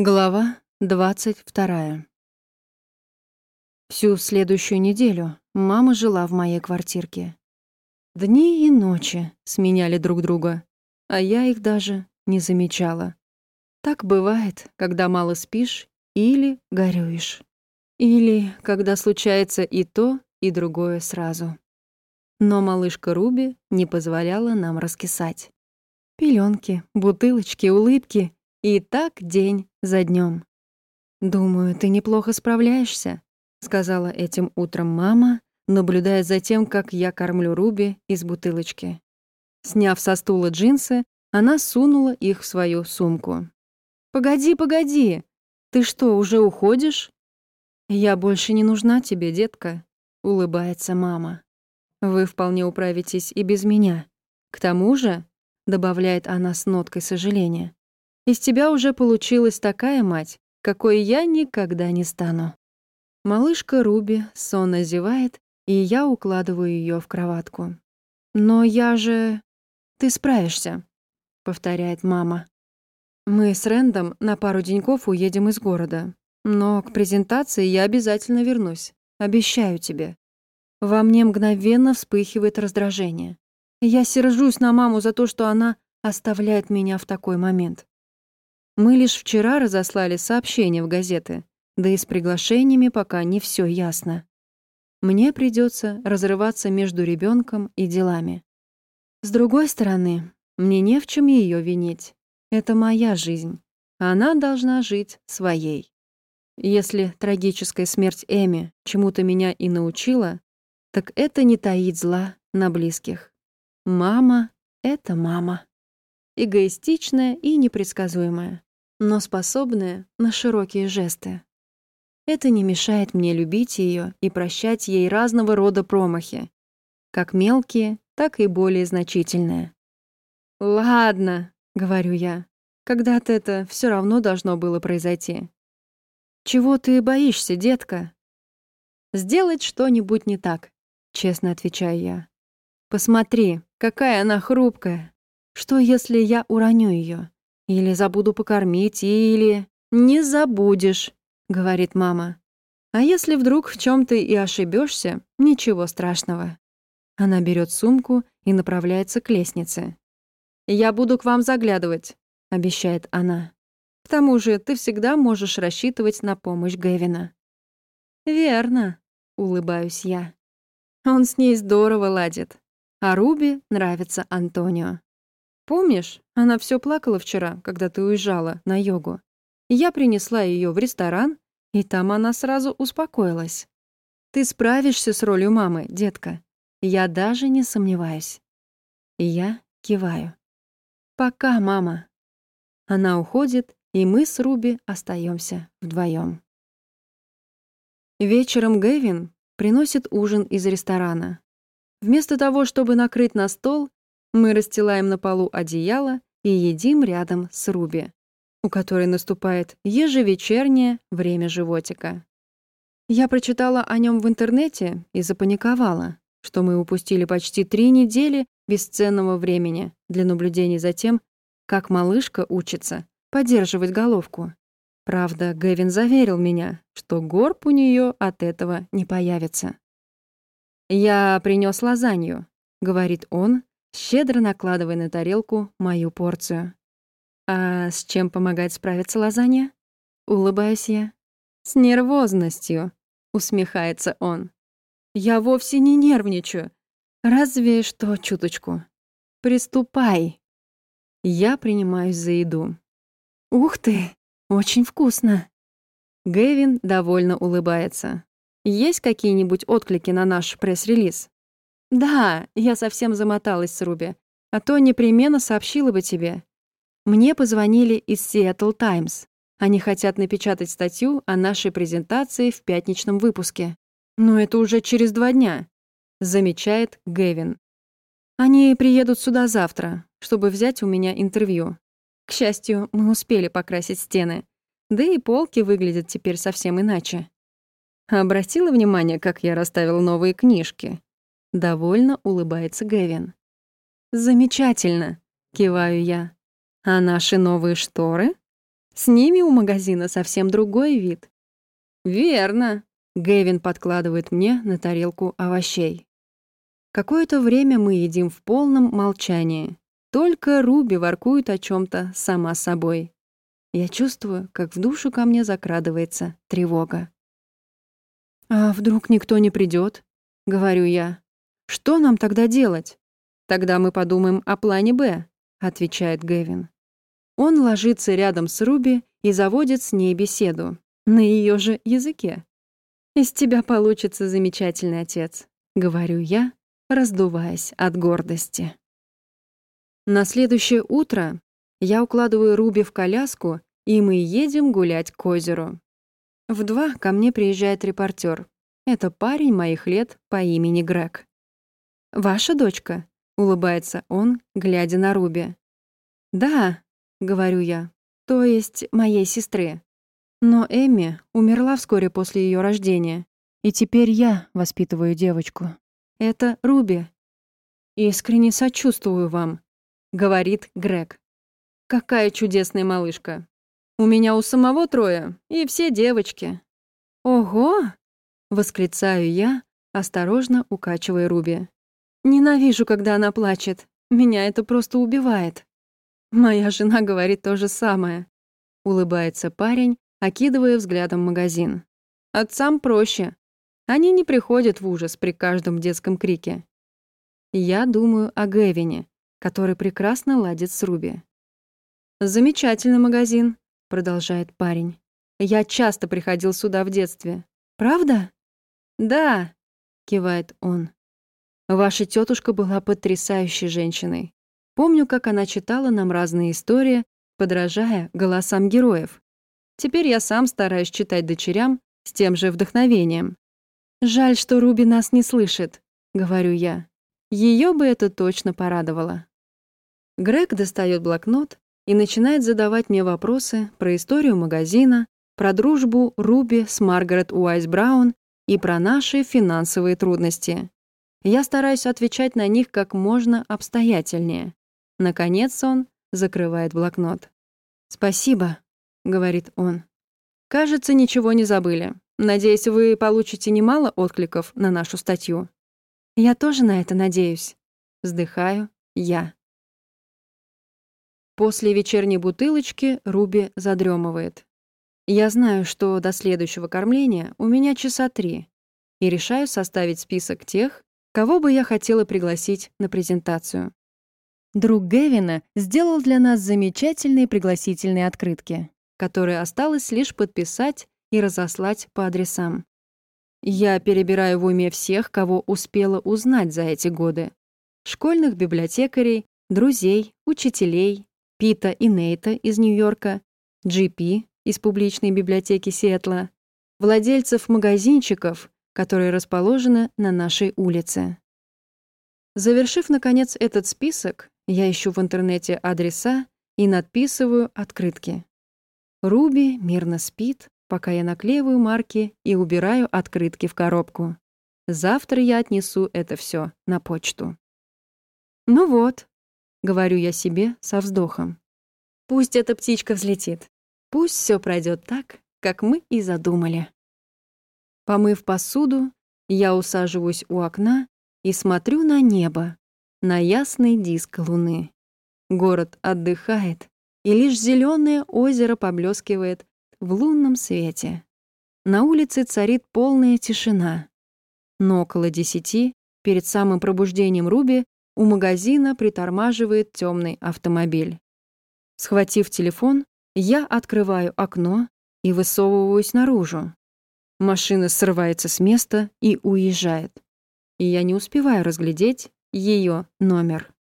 Глава 22. Всю следующую неделю мама жила в моей квартирке. Дни и ночи сменяли друг друга, а я их даже не замечала. Так бывает, когда мало спишь или горюешь. Или когда случается и то, и другое сразу. Но малышка Руби не позволяла нам раскисать. Пеленки, бутылочки, улыбки — и так день за днем. «Думаю, ты неплохо справляешься», — сказала этим утром мама, наблюдая за тем, как я кормлю Руби из бутылочки. Сняв со стула джинсы, она сунула их в свою сумку. «Погоди, погоди! Ты что, уже уходишь?» «Я больше не нужна тебе, детка», — улыбается мама. «Вы вполне управитесь и без меня. К тому же», — добавляет она с ноткой сожаления, из тебя уже получилась такая мать, какой я никогда не стану. Малышка Руби сонно зевает, и я укладываю ее в кроватку. «Но я же...» «Ты справишься», — повторяет мама. «Мы с Рэндом на пару деньков уедем из города. Но к презентации я обязательно вернусь. Обещаю тебе». Во мне мгновенно вспыхивает раздражение. Я сержусь на маму за то, что она оставляет меня в такой момент. Мы лишь вчера разослали сообщение в газеты, да и с приглашениями пока не все ясно. Мне придется разрываться между ребенком и делами. С другой стороны, мне не в чем ее винить. Это моя жизнь. Она должна жить своей. Если трагическая смерть Эми чему-то меня и научила, так это не таить зла на близких. Мама — это мама. Эгоистичная и непредсказуемая но способная на широкие жесты. Это не мешает мне любить ее и прощать ей разного рода промахи, как мелкие, так и более значительные. «Ладно», — говорю я, — «когда-то это все равно должно было произойти». «Чего ты боишься, детка?» «Сделать что-нибудь не так», — честно отвечаю я. «Посмотри, какая она хрупкая. Что, если я уроню ее? Или забуду покормить, или... «Не забудешь», — говорит мама. «А если вдруг в чем ты и ошибешься, ничего страшного». Она берет сумку и направляется к лестнице. «Я буду к вам заглядывать», — обещает она. «К тому же ты всегда можешь рассчитывать на помощь Гэвина». «Верно», — улыбаюсь я. Он с ней здорово ладит. А Руби нравится Антонио. Помнишь, она все плакала вчера, когда ты уезжала на йогу. Я принесла ее в ресторан, и там она сразу успокоилась. Ты справишься с ролью мамы, детка. Я даже не сомневаюсь. Я киваю. Пока, мама. Она уходит, и мы с Руби остаемся вдвоем. Вечером Гэвин приносит ужин из ресторана. Вместо того, чтобы накрыть на стол, мы расстилаем на полу одеяло и едим рядом с Руби, у которой наступает ежевечернее время животика. Я прочитала о нем в интернете и запаниковала, что мы упустили почти три недели бесценного времени для наблюдения за тем, как малышка учится поддерживать головку. Правда, Гэвин заверил меня, что горб у нее от этого не появится. «Я принес лазанью», — говорит он, щедро накладывая на тарелку мою порцию. «А с чем помогает справиться лазанья?» Улыбаюсь я. «С нервозностью», — усмехается он. «Я вовсе не нервничаю. Разве что чуточку. Приступай». Я принимаюсь за еду. «Ух ты, очень вкусно!» Гэвин довольно улыбается. «Есть какие-нибудь отклики на наш пресс-релиз?» «Да, я совсем замоталась с Руби. А то непременно сообщила бы тебе. Мне позвонили из Seattle Times. Они хотят напечатать статью о нашей презентации в пятничном выпуске. Но это уже через два дня», — замечает Гэвин. «Они приедут сюда завтра, чтобы взять у меня интервью. К счастью, мы успели покрасить стены. Да и полки выглядят теперь совсем иначе. Обратила внимание, как я расставил новые книжки?» Довольно улыбается Гэвин. «Замечательно», — киваю я. «А наши новые шторы?» С ними у магазина совсем другой вид. Верно. Гэвин подкладывает мне на тарелку овощей. Какое-то время мы едим в полном молчании. Только Руби воркует о чем то сама собой. Я чувствую, как в душу ко мне закрадывается тревога. «А вдруг никто не придет? говорю я. «Что нам тогда делать?» «Тогда мы подумаем о плане «Б», — отвечает Гэвин. Он ложится рядом с Руби и заводит с ней беседу. На ее же языке. «Из тебя получится замечательный отец», — говорю я, раздуваясь от гордости. На следующее утро я укладываю Руби в коляску, и мы едем гулять к озеру. В два ко мне приезжает репортер. Это парень моих лет по имени Грег. «Ваша дочка?» — улыбается он, глядя на Руби. «Да», — говорю я, — «то есть моей сестры. Но Эми умерла вскоре после ее рождения, и теперь я воспитываю девочку. Это Руби. Искренне сочувствую вам», — говорит Грег. «Какая чудесная малышка. У меня у самого трое, и все девочки». «Ого!» — восклицаю я, осторожно укачивая Руби. «Ненавижу, когда она плачет. Меня это просто убивает». «Моя жена говорит то же самое», — улыбается парень, окидывая взглядом магазин. «Отцам проще. Они не приходят в ужас при каждом детском крике. Я думаю о Гэвине, который прекрасно ладит с Руби. «Замечательный магазин», — продолжает парень. «Я часто приходил сюда в детстве. Правда?» «Да», — кивает он. «Ваша тетушка была потрясающей женщиной. Помню, как она читала нам разные истории, подражая голосам героев. Теперь я сам стараюсь читать дочерям с тем же вдохновением. «Жаль, что Руби нас не слышит», — говорю я. Ее бы это точно порадовало. Грег достает блокнот и начинает задавать мне вопросы про историю магазина, про дружбу Руби с Маргарет Уайс Браун и про наши финансовые трудности. Я стараюсь отвечать на них как можно обстоятельнее. Наконец он закрывает блокнот. «Спасибо», — говорит он. «Кажется, ничего не забыли. Надеюсь, вы получите немало откликов на нашу статью». Я тоже на это надеюсь. Вздыхаю я. После вечерней бутылочки Руби задремывает. Я знаю, что до следующего кормления у меня часа три, и решаю составить список тех, кого бы я хотела пригласить на презентацию. Друг Гевина сделал для нас замечательные пригласительные открытки, которые осталось лишь подписать и разослать по адресам. Я перебираю в уме всех, кого успела узнать за эти годы. Школьных библиотекарей, друзей, учителей, Пита и Нейта из Нью-Йорка, GP из публичной библиотеки Сиэтла, владельцев магазинчиков, которые расположены на нашей улице. Завершив, наконец, этот список, я ищу в интернете адреса и надписываю открытки. Руби мирно спит, пока я наклеиваю марки и убираю открытки в коробку. Завтра я отнесу это все на почту. «Ну вот», — говорю я себе со вздохом. «Пусть эта птичка взлетит. Пусть все пройдет так, как мы и задумали». Помыв посуду, я усаживаюсь у окна и смотрю на небо, на ясный диск луны. Город отдыхает, и лишь зеленое озеро поблескивает в лунном свете. На улице царит полная тишина. Но около десяти, перед самым пробуждением Руби, у магазина притормаживает темный автомобиль. Схватив телефон, я открываю окно и высовываюсь наружу. Машина срывается с места и уезжает. И я не успеваю разглядеть ее номер.